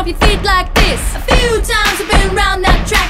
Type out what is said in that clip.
stomp your feet like this. A few times I've been round that track,